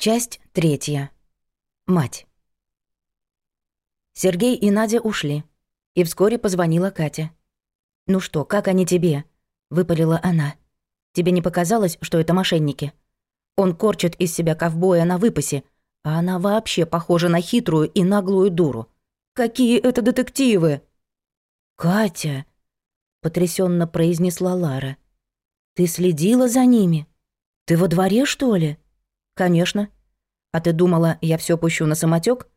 Часть третья. Мать. Сергей и Надя ушли. И вскоре позвонила Катя. «Ну что, как они тебе?» — выпалила она. «Тебе не показалось, что это мошенники? Он корчит из себя ковбоя на выпасе, а она вообще похожа на хитрую и наглую дуру. Какие это детективы!» «Катя!» — потрясенно произнесла Лара. «Ты следила за ними? Ты во дворе, что ли?» «Конечно». «А ты думала, я все пущу на самотек?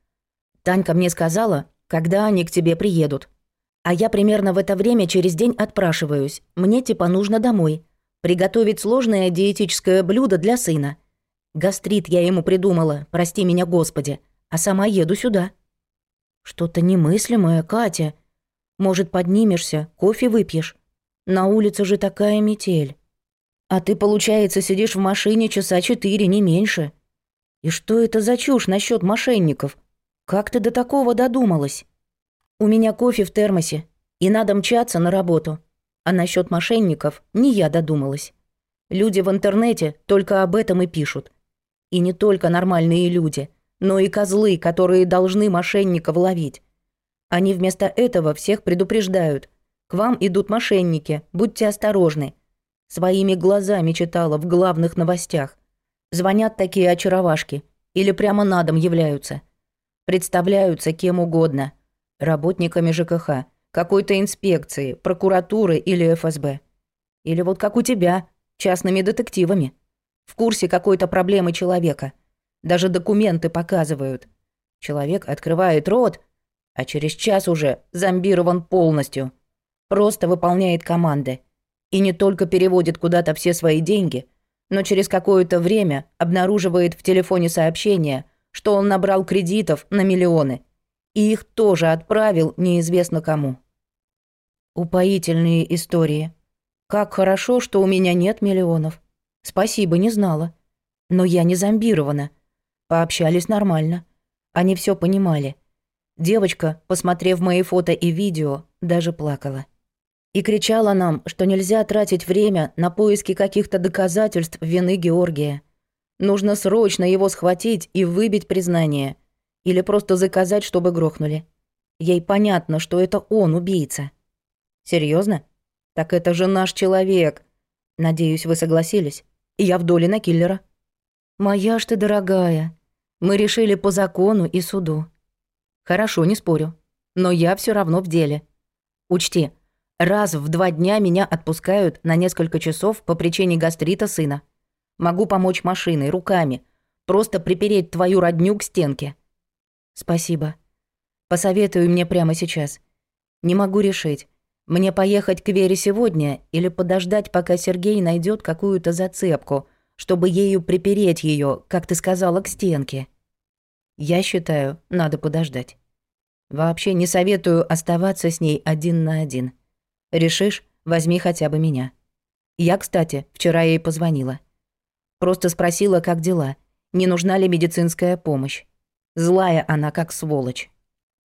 Танька мне сказала, когда они к тебе приедут. А я примерно в это время через день отпрашиваюсь. Мне типа нужно домой. Приготовить сложное диетическое блюдо для сына. Гастрит я ему придумала, прости меня, Господи. А сама еду сюда». «Что-то немыслимое, Катя. Может, поднимешься, кофе выпьешь? На улице же такая метель». «А ты, получается, сидишь в машине часа четыре, не меньше. И что это за чушь насчет мошенников? Как ты до такого додумалась? У меня кофе в термосе, и надо мчаться на работу. А насчет мошенников не я додумалась. Люди в интернете только об этом и пишут. И не только нормальные люди, но и козлы, которые должны мошенников ловить. Они вместо этого всех предупреждают. К вам идут мошенники, будьте осторожны. Своими глазами читала в главных новостях. Звонят такие очаровашки. Или прямо на дом являются. Представляются кем угодно. Работниками ЖКХ, какой-то инспекции, прокуратуры или ФСБ. Или вот как у тебя, частными детективами. В курсе какой-то проблемы человека. Даже документы показывают. Человек открывает рот, а через час уже зомбирован полностью. Просто выполняет команды. И не только переводит куда-то все свои деньги, но через какое-то время обнаруживает в телефоне сообщение, что он набрал кредитов на миллионы. И их тоже отправил неизвестно кому. Упоительные истории. Как хорошо, что у меня нет миллионов. Спасибо, не знала. Но я не зомбирована. Пообщались нормально. Они все понимали. Девочка, посмотрев мои фото и видео, даже плакала. и кричала нам, что нельзя тратить время на поиски каких-то доказательств вины Георгия. Нужно срочно его схватить и выбить признание. Или просто заказать, чтобы грохнули. Ей понятно, что это он убийца. Серьезно? Так это же наш человек. Надеюсь, вы согласились. И я в доле на киллера. Моя ж ты дорогая. Мы решили по закону и суду. Хорошо, не спорю. Но я все равно в деле. Учти, раз в два дня меня отпускают на несколько часов по причине гастрита сына. Могу помочь машиной, руками. Просто припереть твою родню к стенке. Спасибо. Посоветуй мне прямо сейчас. Не могу решить. Мне поехать к Вере сегодня или подождать, пока Сергей найдет какую-то зацепку, чтобы ею припереть ее, как ты сказала, к стенке. Я считаю, надо подождать. Вообще не советую оставаться с ней один на один. Решишь, возьми хотя бы меня. Я, кстати, вчера ей позвонила. Просто спросила, как дела, не нужна ли медицинская помощь. Злая она, как сволочь.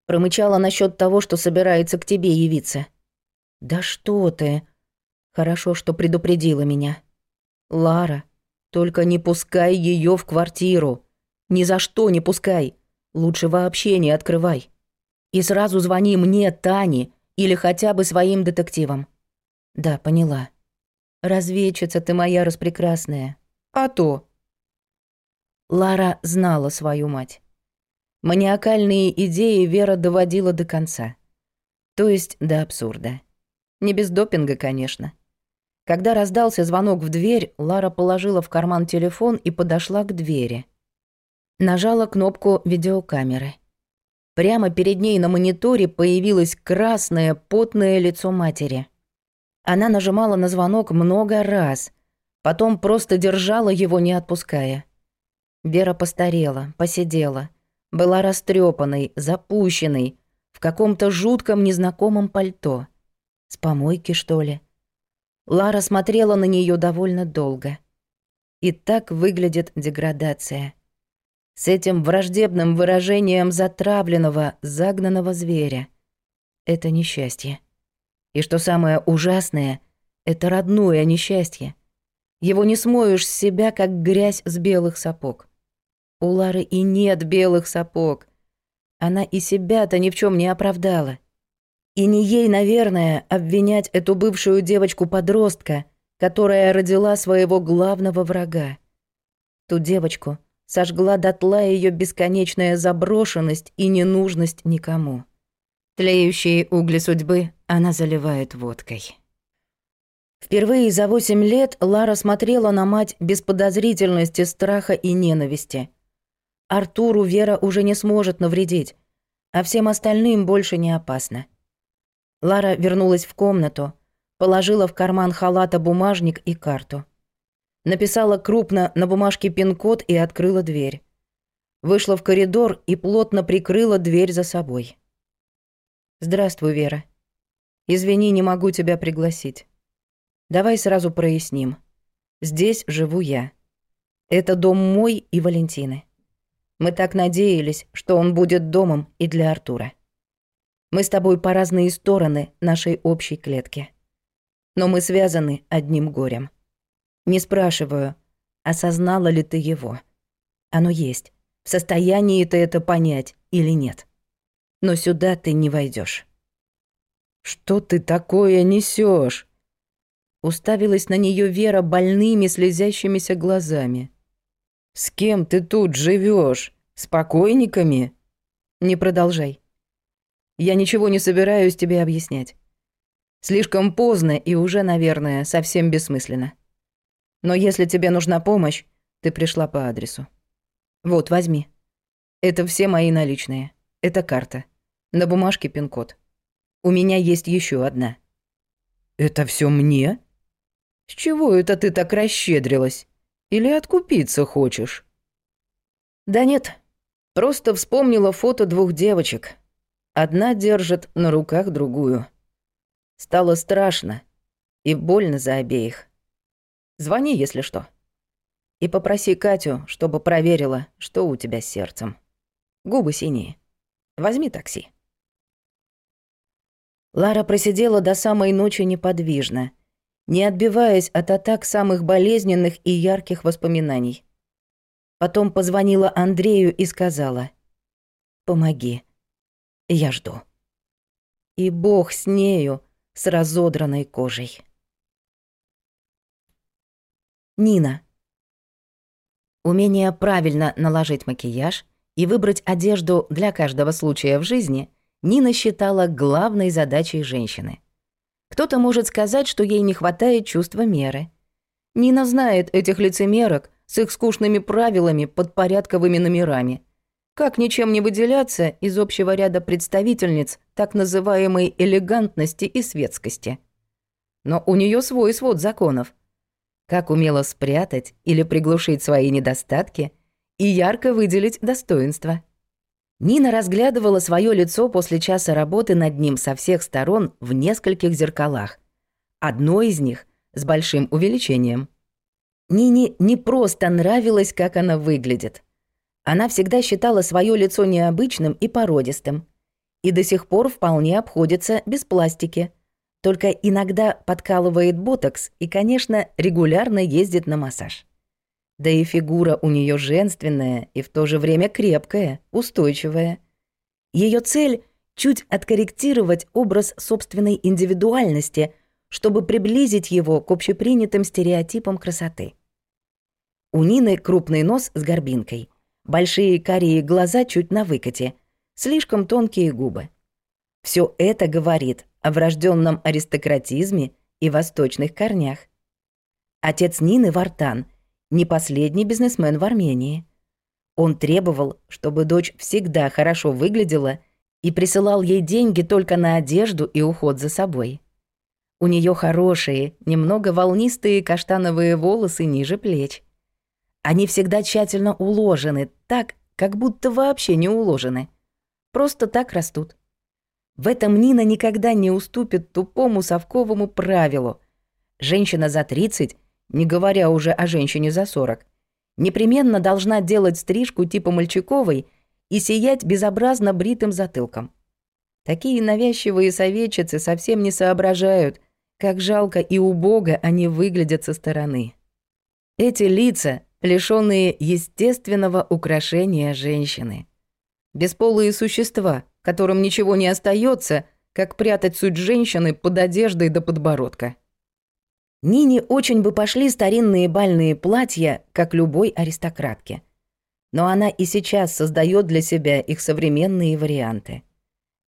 Промычала насчет того, что собирается к тебе явиться. «Да что ты!» «Хорошо, что предупредила меня». «Лара, только не пускай ее в квартиру. Ни за что не пускай. Лучше вообще не открывай. И сразу звони мне, Тане, или хотя бы своим детективом. Да, поняла. Разведчица ты моя распрекрасная. А то. Лара знала свою мать. Маниакальные идеи Вера доводила до конца. То есть до абсурда. Не без допинга, конечно. Когда раздался звонок в дверь, Лара положила в карман телефон и подошла к двери. Нажала кнопку видеокамеры. Прямо перед ней на мониторе появилось красное, потное лицо матери. Она нажимала на звонок много раз, потом просто держала его, не отпуская. Вера постарела, посидела, была растрепанной, запущенной, в каком-то жутком незнакомом пальто. С помойки, что ли? Лара смотрела на нее довольно долго. И так выглядит деградация — с этим враждебным выражением затравленного, загнанного зверя. Это несчастье. И что самое ужасное, это родное несчастье. Его не смоешь с себя, как грязь с белых сапог. У Лары и нет белых сапог. Она и себя-то ни в чем не оправдала. И не ей, наверное, обвинять эту бывшую девочку-подростка, которая родила своего главного врага. Ту девочку — сожгла дотла ее бесконечная заброшенность и ненужность никому. Тлеющие угли судьбы она заливает водкой. Впервые за восемь лет Лара смотрела на мать без подозрительности, страха и ненависти. Артуру Вера уже не сможет навредить, а всем остальным больше не опасно. Лара вернулась в комнату, положила в карман халата бумажник и карту. Написала крупно на бумажке пин-код и открыла дверь. Вышла в коридор и плотно прикрыла дверь за собой. «Здравствуй, Вера. Извини, не могу тебя пригласить. Давай сразу проясним. Здесь живу я. Это дом мой и Валентины. Мы так надеялись, что он будет домом и для Артура. Мы с тобой по разные стороны нашей общей клетки. Но мы связаны одним горем. Не спрашиваю, осознала ли ты его. Оно есть. В состоянии ты это понять или нет. Но сюда ты не войдешь. «Что ты такое несешь? Уставилась на нее Вера больными, слезящимися глазами. «С кем ты тут живешь? С покойниками?» «Не продолжай. Я ничего не собираюсь тебе объяснять. Слишком поздно и уже, наверное, совсем бессмысленно. Но если тебе нужна помощь, ты пришла по адресу. Вот, возьми. Это все мои наличные. Это карта. На бумажке пин-код. У меня есть еще одна. Это все мне? С чего это ты так расщедрилась? Или откупиться хочешь? Да нет. Просто вспомнила фото двух девочек. Одна держит на руках другую. Стало страшно и больно за обеих. Звони, если что. И попроси Катю, чтобы проверила, что у тебя с сердцем. Губы синие. Возьми такси». Лара просидела до самой ночи неподвижно, не отбиваясь от атак самых болезненных и ярких воспоминаний. Потом позвонила Андрею и сказала «Помоги, я жду». И бог с нею, с разодранной кожей. Нина. Умение правильно наложить макияж и выбрать одежду для каждого случая в жизни Нина считала главной задачей женщины. Кто-то может сказать, что ей не хватает чувства меры. Нина знает этих лицемерок с их скучными правилами под порядковыми номерами. Как ничем не выделяться из общего ряда представительниц так называемой элегантности и светскости. Но у нее свой свод законов, как умело спрятать или приглушить свои недостатки и ярко выделить достоинства. Нина разглядывала свое лицо после часа работы над ним со всех сторон в нескольких зеркалах. Одно из них с большим увеличением. Нине не просто нравилось, как она выглядит. Она всегда считала свое лицо необычным и породистым. И до сих пор вполне обходится без пластики – только иногда подкалывает ботокс и, конечно, регулярно ездит на массаж. Да и фигура у нее женственная и в то же время крепкая, устойчивая. Ее цель — чуть откорректировать образ собственной индивидуальности, чтобы приблизить его к общепринятым стереотипам красоты. У Нины крупный нос с горбинкой, большие карие глаза чуть на выкате, слишком тонкие губы — все это говорит о врожденном аристократизме и восточных корнях. Отец Нины Вартан – не последний бизнесмен в Армении. Он требовал, чтобы дочь всегда хорошо выглядела и присылал ей деньги только на одежду и уход за собой. У нее хорошие, немного волнистые каштановые волосы ниже плеч. Они всегда тщательно уложены так, как будто вообще не уложены. Просто так растут. В этом Нина никогда не уступит тупому совковому правилу. Женщина за 30, не говоря уже о женщине за 40, непременно должна делать стрижку типа мальчиковой и сиять безобразно бритым затылком. Такие навязчивые советчицы совсем не соображают, как жалко и убого они выглядят со стороны. Эти лица, лишенные естественного украшения женщины. Бесполые существа — которым ничего не остается, как прятать суть женщины под одеждой до подбородка. Нине очень бы пошли старинные бальные платья, как любой аристократке. Но она и сейчас создает для себя их современные варианты.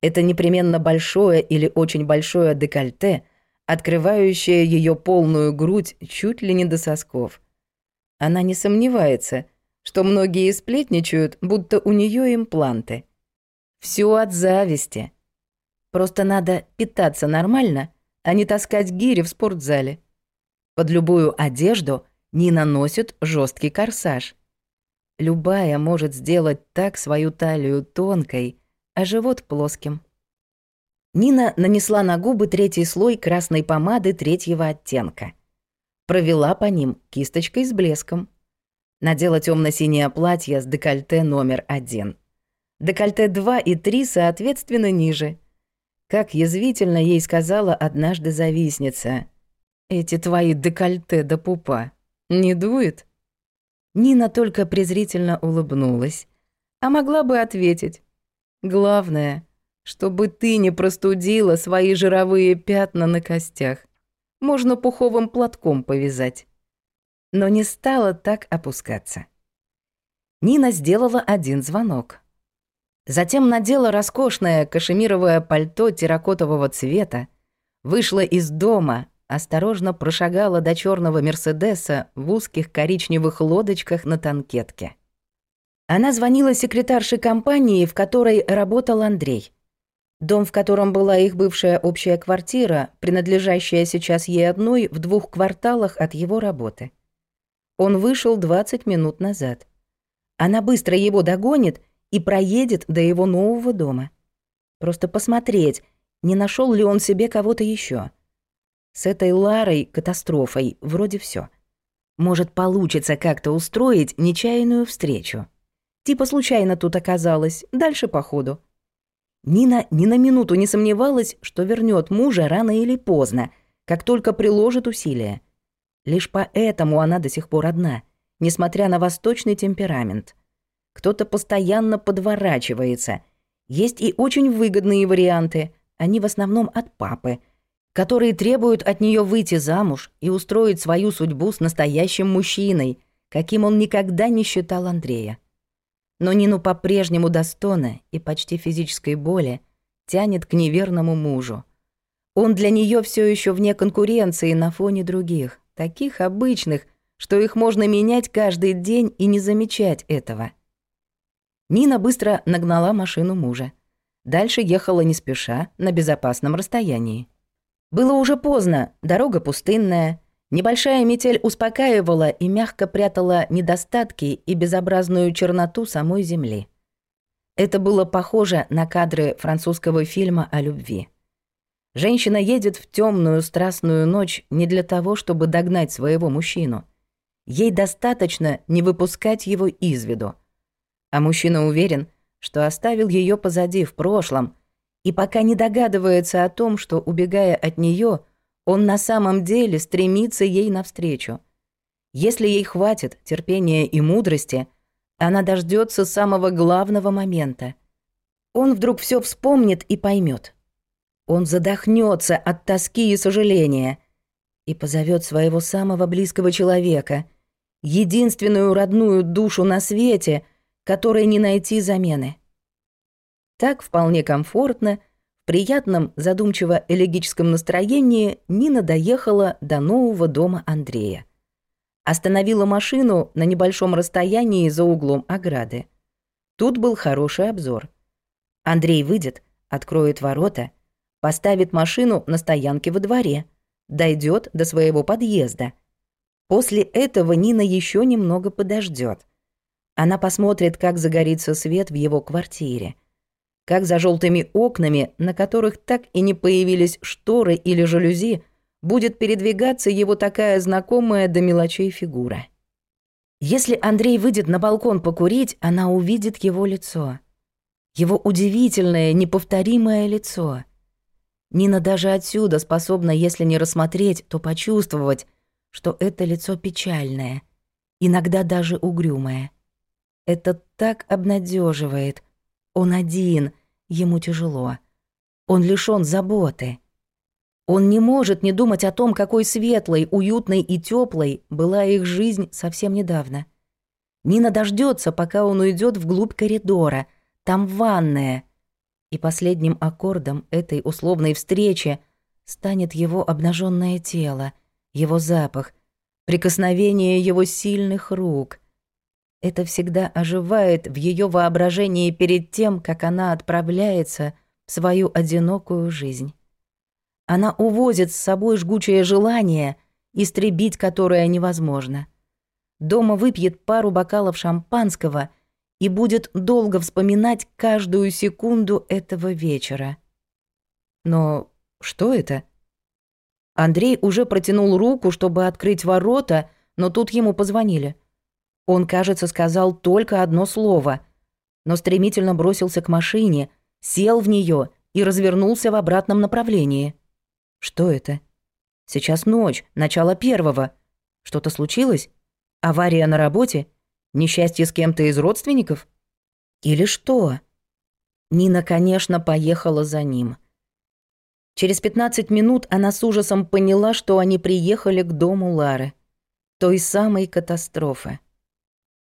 Это непременно большое или очень большое декольте, открывающее ее полную грудь чуть ли не до сосков. Она не сомневается, что многие сплетничают, будто у нее импланты – Все от зависти. Просто надо питаться нормально, а не таскать гири в спортзале. Под любую одежду Нина носит жесткий корсаж. Любая может сделать так свою талию тонкой, а живот плоским. Нина нанесла на губы третий слой красной помады третьего оттенка. Провела по ним кисточкой с блеском. Надела темно синее платье с декольте номер один. Декольте 2 и 3 соответственно ниже. Как язвительно ей сказала однажды завистница. «Эти твои декольте до пупа не дует?» Нина только презрительно улыбнулась. А могла бы ответить. «Главное, чтобы ты не простудила свои жировые пятна на костях. Можно пуховым платком повязать». Но не стала так опускаться. Нина сделала один звонок. Затем надела роскошное кашемировое пальто терракотового цвета, вышла из дома, осторожно прошагала до черного Мерседеса в узких коричневых лодочках на танкетке. Она звонила секретарше компании, в которой работал Андрей. Дом, в котором была их бывшая общая квартира, принадлежащая сейчас ей одной, в двух кварталах от его работы. Он вышел 20 минут назад. Она быстро его догонит и проедет до его нового дома. Просто посмотреть, не нашел ли он себе кого-то еще. С этой Ларой катастрофой вроде все. Может, получится как-то устроить нечаянную встречу. Типа случайно тут оказалась, дальше по ходу. Нина ни на минуту не сомневалась, что вернет мужа рано или поздно, как только приложит усилия. Лишь поэтому она до сих пор одна, несмотря на восточный темперамент — кто-то постоянно подворачивается. Есть и очень выгодные варианты, они в основном от папы, которые требуют от нее выйти замуж и устроить свою судьбу с настоящим мужчиной, каким он никогда не считал Андрея. Но Нину по-прежнему до и почти физической боли тянет к неверному мужу. Он для нее все еще вне конкуренции на фоне других, таких обычных, что их можно менять каждый день и не замечать этого. Нина быстро нагнала машину мужа. Дальше ехала не спеша, на безопасном расстоянии. Было уже поздно, дорога пустынная. Небольшая метель успокаивала и мягко прятала недостатки и безобразную черноту самой земли. Это было похоже на кадры французского фильма о любви. Женщина едет в темную страстную ночь не для того, чтобы догнать своего мужчину. Ей достаточно не выпускать его из виду – а мужчина уверен, что оставил ее позади в прошлом и пока не догадывается о том, что, убегая от нее, он на самом деле стремится ей навстречу. Если ей хватит терпения и мудрости, она дождется самого главного момента. Он вдруг все вспомнит и поймет. Он задохнется от тоски и сожаления и позовет своего самого близкого человека, единственную родную душу на свете — которой не найти замены. Так вполне комфортно, в приятном, задумчиво-элегическом настроении Нина доехала до нового дома Андрея. Остановила машину на небольшом расстоянии за углом ограды. Тут был хороший обзор. Андрей выйдет, откроет ворота, поставит машину на стоянке во дворе, дойдет до своего подъезда. После этого Нина еще немного подождет. Она посмотрит, как загорится свет в его квартире, как за желтыми окнами, на которых так и не появились шторы или жалюзи, будет передвигаться его такая знакомая до мелочей фигура. Если Андрей выйдет на балкон покурить, она увидит его лицо. Его удивительное, неповторимое лицо. Нина даже отсюда способна, если не рассмотреть, то почувствовать, что это лицо печальное, иногда даже угрюмое. Это так обнадеживает. Он один, ему тяжело. Он лишён заботы. Он не может не думать о том, какой светлой, уютной и теплой была их жизнь совсем недавно. Нина дождется, пока он уйдет вглубь коридора. Там ванная. И последним аккордом этой условной встречи станет его обнаженное тело, его запах, прикосновение его сильных рук — это всегда оживает в ее воображении перед тем, как она отправляется в свою одинокую жизнь. Она увозит с собой жгучее желание, истребить которое невозможно. Дома выпьет пару бокалов шампанского и будет долго вспоминать каждую секунду этого вечера. Но что это? Андрей уже протянул руку, чтобы открыть ворота, но тут ему позвонили — он, кажется, сказал только одно слово, но стремительно бросился к машине, сел в нее и развернулся в обратном направлении. Что это? Сейчас ночь, начало первого. Что-то случилось? Авария на работе? Несчастье с кем-то из родственников? Или что? Нина, конечно, поехала за ним. Через 15 минут она с ужасом поняла, что они приехали к дому Лары. Той самой катастрофы.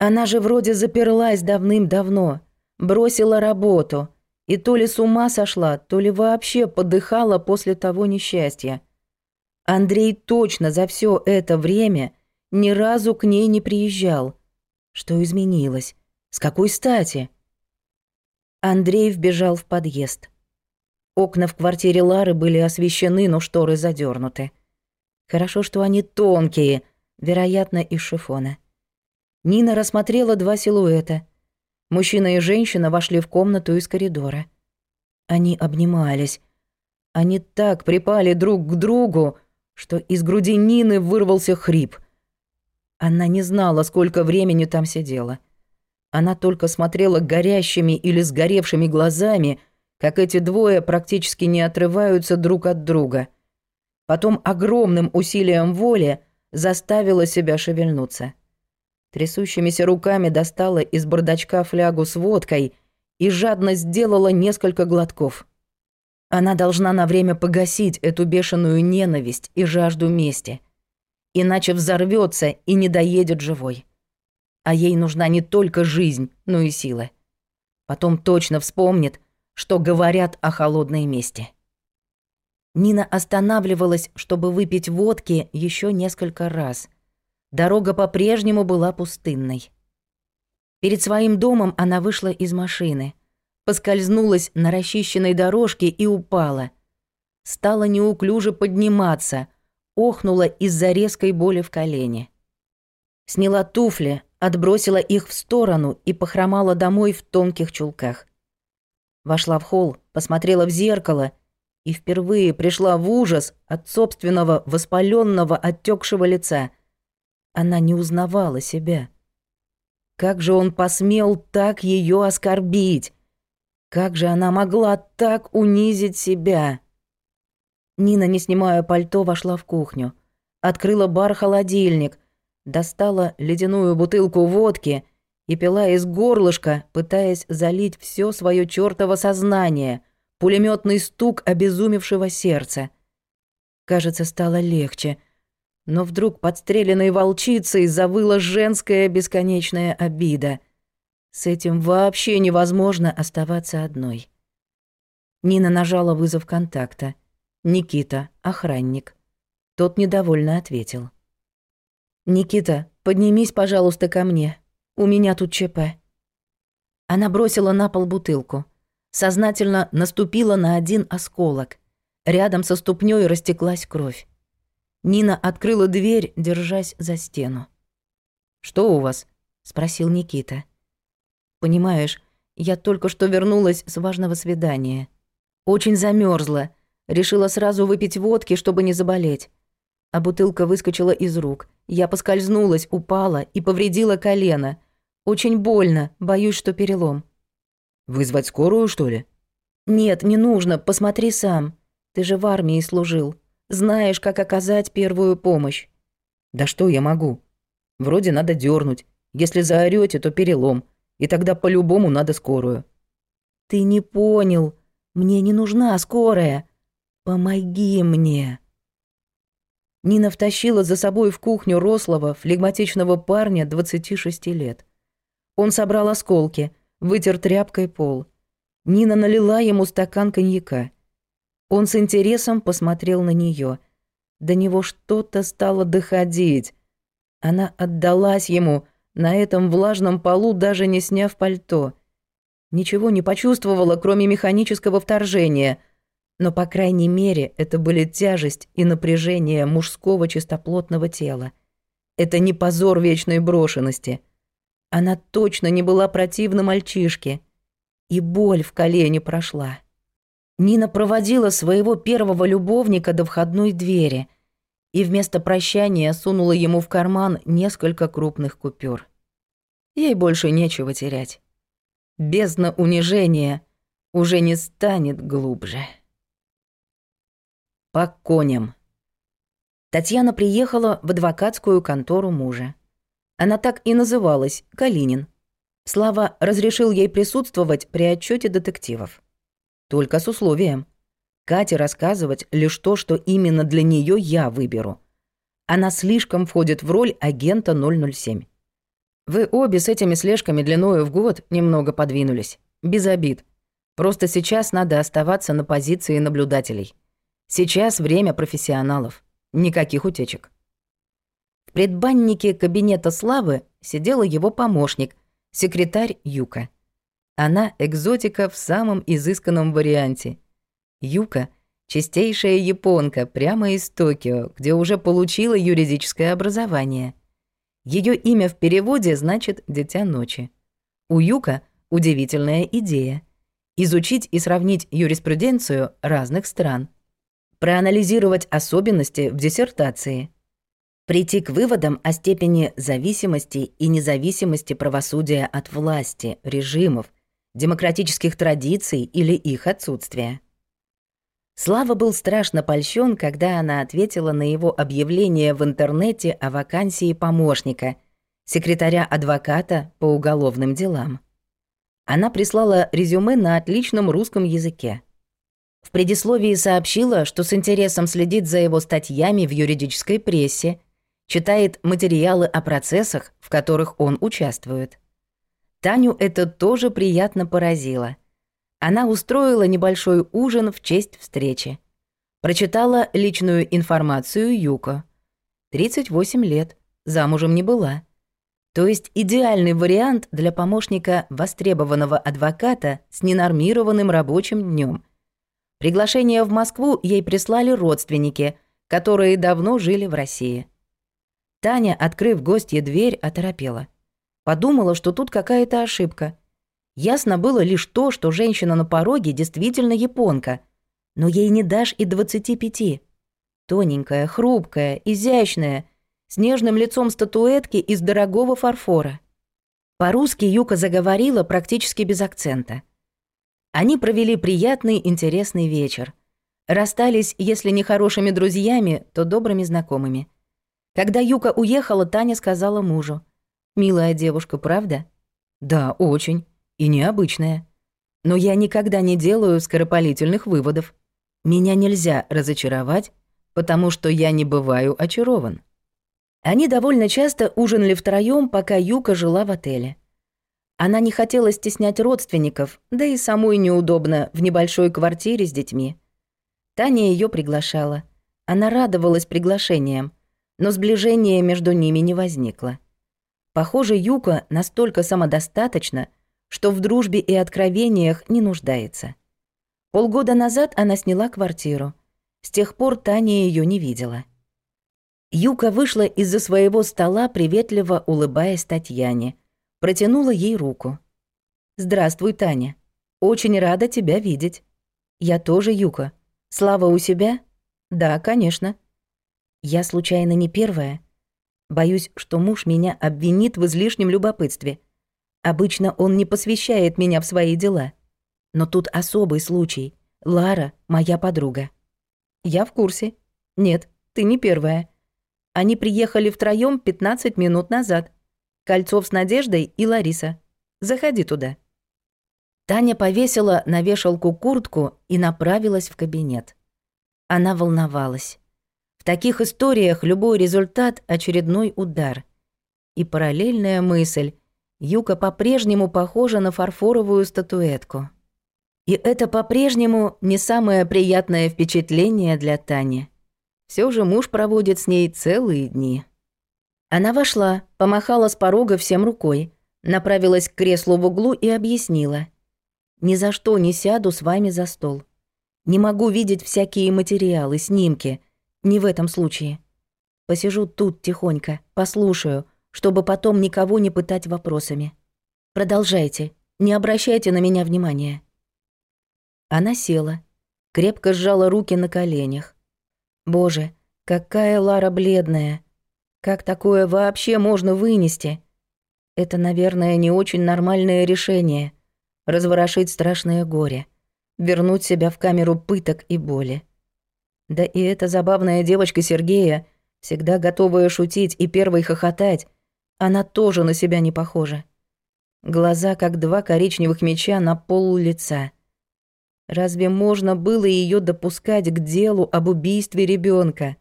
Она же вроде заперлась давным-давно, бросила работу и то ли с ума сошла, то ли вообще подыхала после того несчастья. Андрей точно за все это время ни разу к ней не приезжал. Что изменилось? С какой стати? Андрей вбежал в подъезд. Окна в квартире Лары были освещены, но шторы задернуты. Хорошо, что они тонкие, вероятно, из шифона. Нина рассмотрела два силуэта. Мужчина и женщина вошли в комнату из коридора. Они обнимались. Они так припали друг к другу, что из груди Нины вырвался хрип. Она не знала, сколько времени там сидела. Она только смотрела горящими или сгоревшими глазами, как эти двое практически не отрываются друг от друга. Потом огромным усилием воли заставила себя шевельнуться трясущимися руками достала из бардачка флягу с водкой и жадно сделала несколько глотков. Она должна на время погасить эту бешеную ненависть и жажду мести, иначе взорвется и не доедет живой. А ей нужна не только жизнь, но и сила. Потом точно вспомнит, что говорят о холодной мести. Нина останавливалась, чтобы выпить водки еще несколько раз – Дорога по-прежнему была пустынной. Перед своим домом она вышла из машины, поскользнулась на расчищенной дорожке и упала. Стала неуклюже подниматься, охнула из-за резкой боли в колене. Сняла туфли, отбросила их в сторону и похромала домой в тонких чулках. Вошла в холл, посмотрела в зеркало и впервые пришла в ужас от собственного воспаленного, оттекшего лица — Она не узнавала себя. Как же он посмел так ее оскорбить? Как же она могла так унизить себя? Нина, не снимая пальто, вошла в кухню. Открыла бар-холодильник, достала ледяную бутылку водки и пила из горлышка, пытаясь залить все свое чёртово сознание, пулеметный стук обезумевшего сердца. Кажется, стало легче — но вдруг подстреленной волчицей завыла женская бесконечная обида. С этим вообще невозможно оставаться одной. Нина нажала вызов контакта. «Никита, охранник». Тот недовольно ответил. «Никита, поднимись, пожалуйста, ко мне. У меня тут ЧП». Она бросила на пол бутылку. Сознательно наступила на один осколок. Рядом со ступнёй растеклась кровь. Нина открыла дверь, держась за стену. «Что у вас?» — спросил Никита. «Понимаешь, я только что вернулась с важного свидания. Очень замерзла. Решила сразу выпить водки, чтобы не заболеть. А бутылка выскочила из рук. Я поскользнулась, упала и повредила колено. Очень больно, боюсь, что перелом». «Вызвать скорую, что ли?» «Нет, не нужно, посмотри сам. Ты же в армии служил». Знаешь, как оказать первую помощь». «Да что я могу? Вроде надо дернуть. Если заорете, то перелом. И тогда по-любому надо скорую». «Ты не понял. Мне не нужна скорая. Помоги мне». Нина втащила за собой в кухню рослого, флегматичного парня 26 лет. Он собрал осколки, вытер тряпкой пол. Нина налила ему стакан коньяка. Он с интересом посмотрел на нее. До него что-то стало доходить. Она отдалась ему на этом влажном полу, даже не сняв пальто. Ничего не почувствовала, кроме механического вторжения. Но, по крайней мере, это были тяжесть и напряжение мужского чистоплотного тела. Это не позор вечной брошенности. Она точно не была противна мальчишке. И боль в колене прошла. Нина проводила своего первого любовника до входной двери и вместо прощания сунула ему в карман несколько крупных купюр. Ей больше нечего терять. Бездна унижения уже не станет глубже. По коням. Татьяна приехала в адвокатскую контору мужа. Она так и называлась – Калинин. Слава разрешил ей присутствовать при отчете детективов. Только с условием. Кате рассказывать лишь то, что именно для нее я выберу. Она слишком входит в роль агента 007. Вы обе с этими слежками длиною в год немного подвинулись. Без обид. Просто сейчас надо оставаться на позиции наблюдателей. Сейчас время профессионалов. Никаких утечек. В предбаннике кабинета Славы сидела его помощник, секретарь Юка. Она экзотика в самом изысканном варианте. Юка — чистейшая японка, прямо из Токио, где уже получила юридическое образование. Ее имя в переводе значит «дитя ночи». У Юка удивительная идея — изучить и сравнить юриспруденцию разных стран, проанализировать особенности в диссертации, прийти к выводам о степени зависимости и независимости правосудия от власти, режимов, демократических традиций или их отсутствия. Слава был страшно польщен, когда она ответила на его объявление в интернете о вакансии помощника, секретаря адвоката по уголовным делам. Она прислала резюме на отличном русском языке. В предисловии сообщила, что с интересом следит за его статьями в юридической прессе, читает материалы о процессах, в которых он участвует – Таню это тоже приятно поразило. Она устроила небольшой ужин в честь встречи. Прочитала личную информацию Юко. 38 лет, замужем не была. То есть идеальный вариант для помощника востребованного адвоката с ненормированным рабочим днем. Приглашение в Москву ей прислали родственники, которые давно жили в России. Таня, открыв гостье дверь, оторопела – подумала, что тут какая-то ошибка. Ясно было лишь то, что женщина на пороге действительно японка, но ей не дашь и 25. Тоненькая, хрупкая, изящная, с нежным лицом статуэтки из дорогого фарфора. По-русски Юка заговорила практически без акцента. Они провели приятный, интересный вечер. Расстались, если не хорошими друзьями, то добрыми знакомыми. Когда Юка уехала, Таня сказала мужу — Милая девушка, правда? Да, очень. И необычная. Но я никогда не делаю скоропалительных выводов. Меня нельзя разочаровать, потому что я не бываю очарован. Они довольно часто ужинали втроём, пока Юка жила в отеле. Она не хотела стеснять родственников, да и самой неудобно в небольшой квартире с детьми. Таня её приглашала. Она радовалась приглашениям, но сближения между ними не возникло. Похоже, Юка настолько самодостаточна, что в дружбе и откровениях не нуждается. Полгода назад она сняла квартиру. С тех пор Таня ее не видела. Юка вышла из-за своего стола, приветливо улыбаясь Татьяне. Протянула ей руку. «Здравствуй, Таня. Очень рада тебя видеть. Я тоже Юка. Слава у себя?» «Да, конечно». «Я случайно не первая?» Боюсь, что муж меня обвинит в излишнем любопытстве. Обычно он не посвящает меня в свои дела. Но тут особый случай. Лара — моя подруга. Я в курсе. Нет, ты не первая. Они приехали втроём 15 минут назад. Кольцов с Надеждой и Лариса. Заходи туда. Таня повесила на вешалку куртку и направилась в кабинет. Она волновалась. В таких историях любой результат — очередной удар. И параллельная мысль — Юка по-прежнему похожа на фарфоровую статуэтку. И это по-прежнему не самое приятное впечатление для Тани. Все же муж проводит с ней целые дни. Она вошла, помахала с порога всем рукой, направилась к креслу в углу и объяснила. «Ни за что не сяду с вами за стол. Не могу видеть всякие материалы, снимки. Не в этом случае. Посижу тут тихонько, послушаю, чтобы потом никого не пытать вопросами. Продолжайте, не обращайте на меня внимания. Она села, крепко сжала руки на коленях. Боже, какая Лара бледная. Как такое вообще можно вынести? Это, наверное, не очень нормальное решение. Разворошить страшное горе. Вернуть себя в камеру пыток и боли. Да и эта забавная девочка Сергея, всегда готовая шутить и первой хохотать, она тоже на себя не похожа. Глаза, как два коричневых меча на полу лица. Разве можно было ее допускать к делу об убийстве ребенка?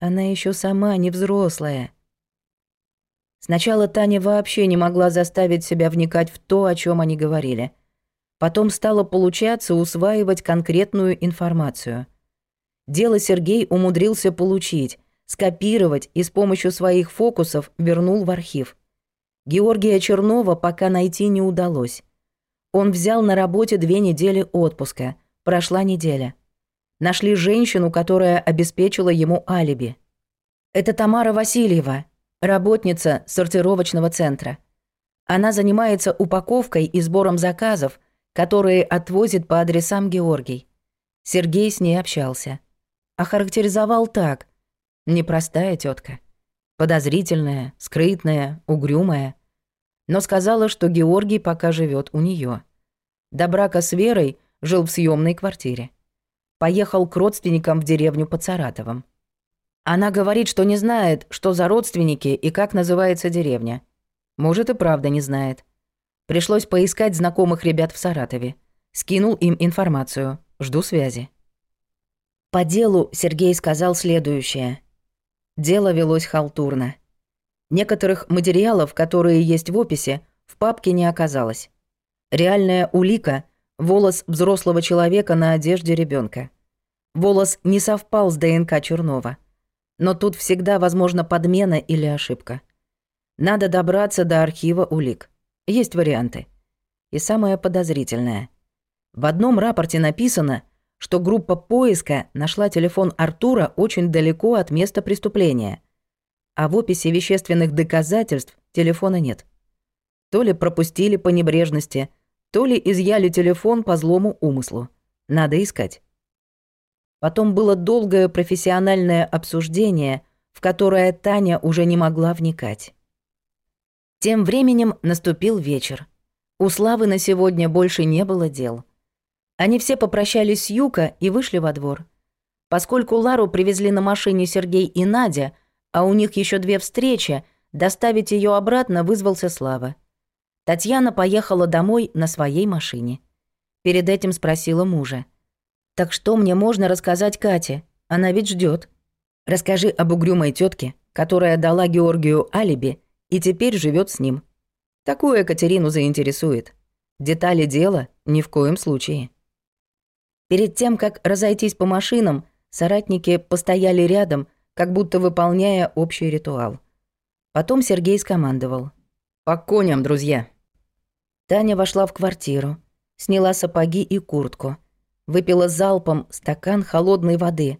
Она еще сама не взрослая. Сначала Таня вообще не могла заставить себя вникать в то, о чем они говорили. Потом стало получаться усваивать конкретную информацию – Дело Сергей умудрился получить, скопировать и с помощью своих фокусов вернул в архив. Георгия Чернова пока найти не удалось. Он взял на работе две недели отпуска. Прошла неделя. Нашли женщину, которая обеспечила ему алиби. Это Тамара Васильева, работница сортировочного центра. Она занимается упаковкой и сбором заказов, которые отвозит по адресам Георгий. Сергей с ней общался охарактеризовал так. Непростая тетка, Подозрительная, скрытная, угрюмая. Но сказала, что Георгий пока живет у нее. До брака с Верой жил в съемной квартире. Поехал к родственникам в деревню под Саратовом. Она говорит, что не знает, что за родственники и как называется деревня. Может, и правда не знает. Пришлось поискать знакомых ребят в Саратове. Скинул им информацию. Жду связи. По делу Сергей сказал следующее. Дело велось халтурно. Некоторых материалов, которые есть в описи, в папке не оказалось. Реальная улика – волос взрослого человека на одежде ребенка. Волос не совпал с ДНК Чернова. Но тут всегда возможна подмена или ошибка. Надо добраться до архива улик. Есть варианты. И самое подозрительное. В одном рапорте написано – что группа поиска нашла телефон Артура очень далеко от места преступления. А в описи вещественных доказательств телефона нет. То ли пропустили по небрежности, то ли изъяли телефон по злому умыслу. Надо искать. Потом было долгое профессиональное обсуждение, в которое Таня уже не могла вникать. Тем временем наступил вечер. У Славы на сегодня больше не было дел. Они все попрощались с Юка и вышли во двор. Поскольку Лару привезли на машине Сергей и Надя, а у них еще две встречи, доставить ее обратно вызвался Слава. Татьяна поехала домой на своей машине. Перед этим спросила мужа. «Так что мне можно рассказать Кате? Она ведь ждет. Расскажи об угрюмой тетке, которая дала Георгию алиби и теперь живет с ним. Такое Катерину заинтересует. Детали дела ни в коем случае». Перед тем, как разойтись по машинам, соратники постояли рядом, как будто выполняя общий ритуал. Потом Сергей скомандовал. «По коням, друзья!» Таня вошла в квартиру, сняла сапоги и куртку, выпила залпом стакан холодной воды,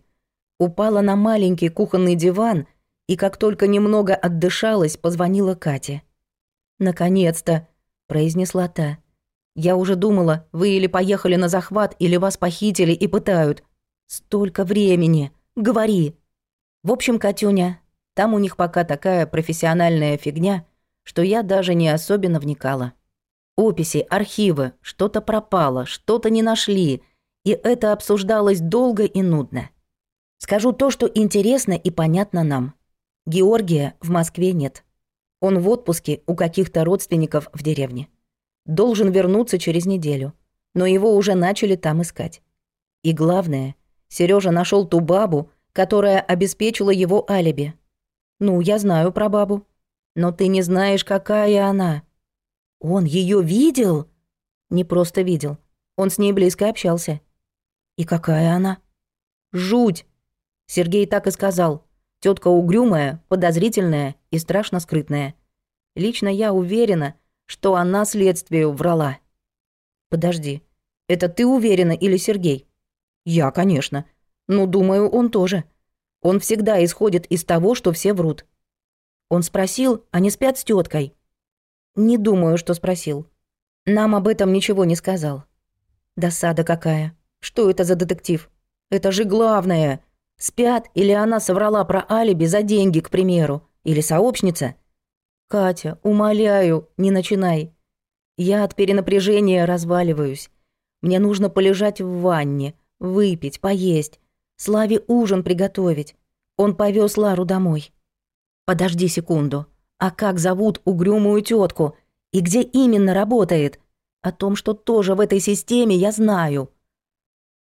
упала на маленький кухонный диван и, как только немного отдышалась, позвонила Кате. «Наконец-то!» – произнесла та. Я уже думала, вы или поехали на захват, или вас похитили и пытают. Столько времени. Говори. В общем, Катюня, там у них пока такая профессиональная фигня, что я даже не особенно вникала. Описи, архивы, что-то пропало, что-то не нашли, и это обсуждалось долго и нудно. Скажу то, что интересно и понятно нам. Георгия в Москве нет. Он в отпуске у каких-то родственников в деревне должен вернуться через неделю. Но его уже начали там искать. И главное, Сережа нашел ту бабу, которая обеспечила его алиби. Ну, я знаю про бабу. Но ты не знаешь, какая она. Он ее видел? Не просто видел. Он с ней близко общался. И какая она? Жуть! Сергей так и сказал. Тетка угрюмая, подозрительная и страшно скрытная. Лично я уверена, что она следствию врала. Подожди, это ты уверена или Сергей? Я, конечно. но ну, думаю, он тоже. Он всегда исходит из того, что все врут. Он спросил, а не спят с теткой. Не думаю, что спросил. Нам об этом ничего не сказал. Досада какая. Что это за детектив? Это же главное. Спят или она соврала про алиби за деньги, к примеру, или сообщница – «Катя, умоляю, не начинай. Я от перенапряжения разваливаюсь. Мне нужно полежать в ванне, выпить, поесть, Славе ужин приготовить. Он повез Лару домой». «Подожди секунду. А как зовут угрюмую тетку? И где именно работает? О том, что тоже в этой системе, я знаю».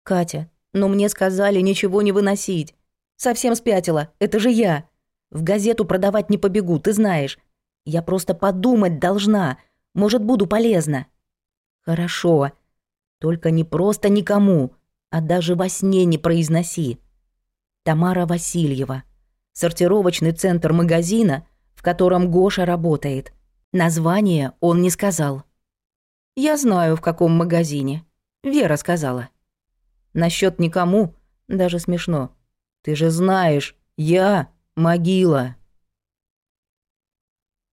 «Катя, но мне сказали ничего не выносить. Совсем спятила, это же я. В газету продавать не побегу, ты знаешь. Я просто подумать должна. Может, буду полезна. Хорошо. Только не просто никому, а даже во сне не произноси. Тамара Васильева. Сортировочный центр магазина, в котором Гоша работает. Название он не сказал. Я знаю, в каком магазине. Вера сказала. Насчет никому даже смешно. Ты же знаешь, я могила.